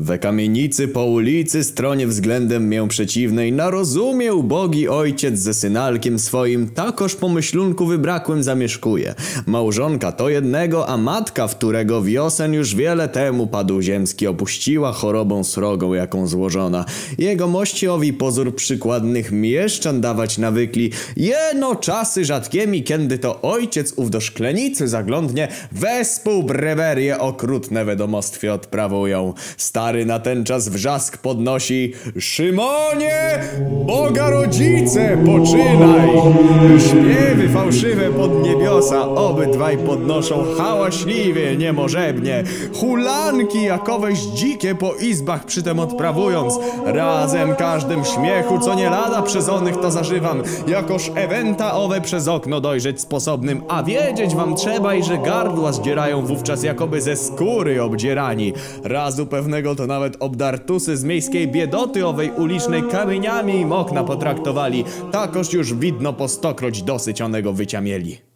We kamienicy po ulicy, stronie względem mię przeciwnej, narozumie ubogi ojciec ze synalkiem swoim, takoż pomyślunku wybrakłym zamieszkuje. Małżonka to jednego, a matka, w którego wiosen już wiele temu padł ziemski, opuściła chorobą srogą, jaką złożona. Jego mościowi pozór przykładnych mieszczan dawać nawykli. Jeno czasy rzadkiemi, kiedy to ojciec ów do szklenicy zaglądnie, wespół brewerię okrutne wiadomostwie odprawują. Stary na ten czas wrzask podnosi Szymonie, Boga rodzice, poczynaj! Śpiewy fałszywe pod niebiosa obydwaj podnoszą hałaśliwie, niemożebnie. Hulanki jakoweś dzikie po izbach przytem odprawując. Razem każdym śmiechu, co nie lada przez onych to zażywam. Jakoż ewenta owe przez okno dojrzeć sposobnym, a wiedzieć wam trzeba i że gardła zdzierają wówczas jakoby ze skóry obdzierani. Razu pewnego to nawet obdartusy z miejskiej biedoty owej ulicznej kamieniami im okna potraktowali. Takoż już widno po stokroć dosyć onego wycia mieli.